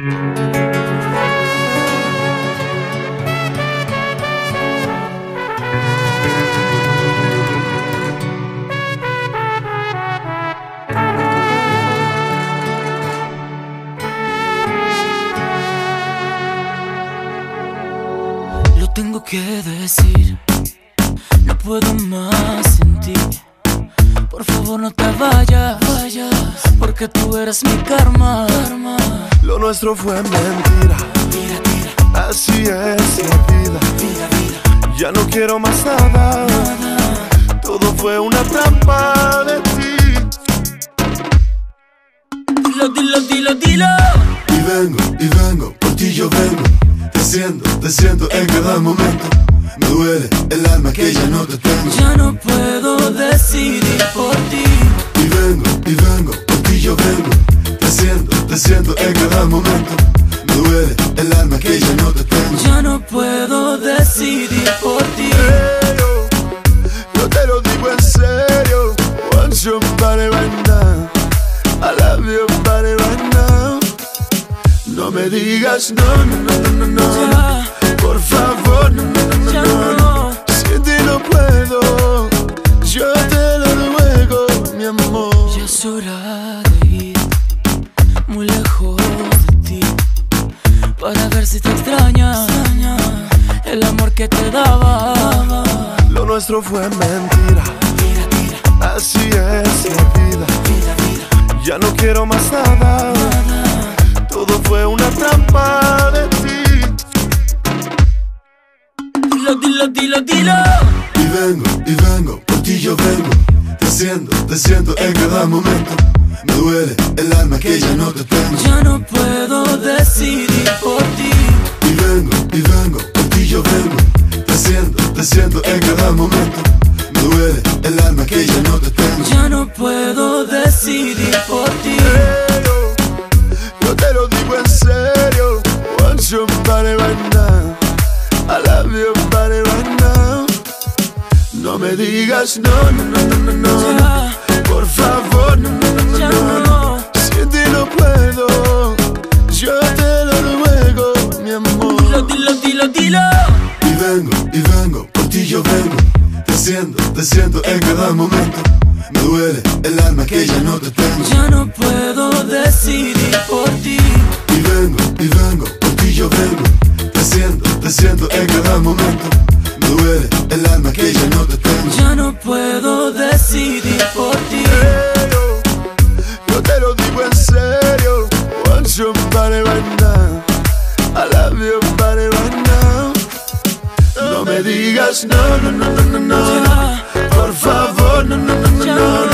Lo tengo que decir, no puedo más sin ti. Por favor no te vayas, porque tú eres mi karma. karma. Lo nuestro fue mentira, Tira, tira, así es la vida. Ya no quiero más nada, nada. todo fue una trampa de ti. Dilo, dilo, dilo, dilo. Y vengo, y vengo, por ti yo vengo. Te siento, te siento en cada momento. Me duele el alma que ya no te tengo. Ya no puedo decidir por ti. Siento, en cada momento. Me duele el alma que ya no te tengo. Ya no puedo decidir por ti. serio, yo te lo digo en serio. Want somebody right now. I love you, body right now. No me digas no, no, no, no, no, no. Ya, Por favor, no, no, no, ya no, no. no. Sin ti no puedo. Yo te lo ruego, mi amor. Ya es hora que te daba. Lo nuestro fue mentira. Tira, tira, Así es la vida. Ya no quiero más nada. nada. Todo fue una trampa de ti. Dilo, dilo, dilo, dilo. Y vengo, y vengo, por ti yo vengo. Te siento, te siento en cada momento. Me duele el alma que ya no te tengo. Ya no puedo en cada momento. Me duele el alma que ya no te tengo. Ya no puedo decidir por ti. Serio, yo te lo digo en serio. Want somebody right now. I love you, body right now. No me digas no, no, no, no, no, no. En cada momento. Me duele el alma que ya no te tengo. Ya no puedo decidir por ti. Y vengo, y vengo, por ti yo vengo. Te siento, te siento en cada momento. Me duele el alma que ya no te tengo. Ya no puedo decidir por ti. Serio, yo te lo digo en serio. Want somebody right now. I love you, body right now. No me digas no, no, no, no, no, no. No, no, no, no.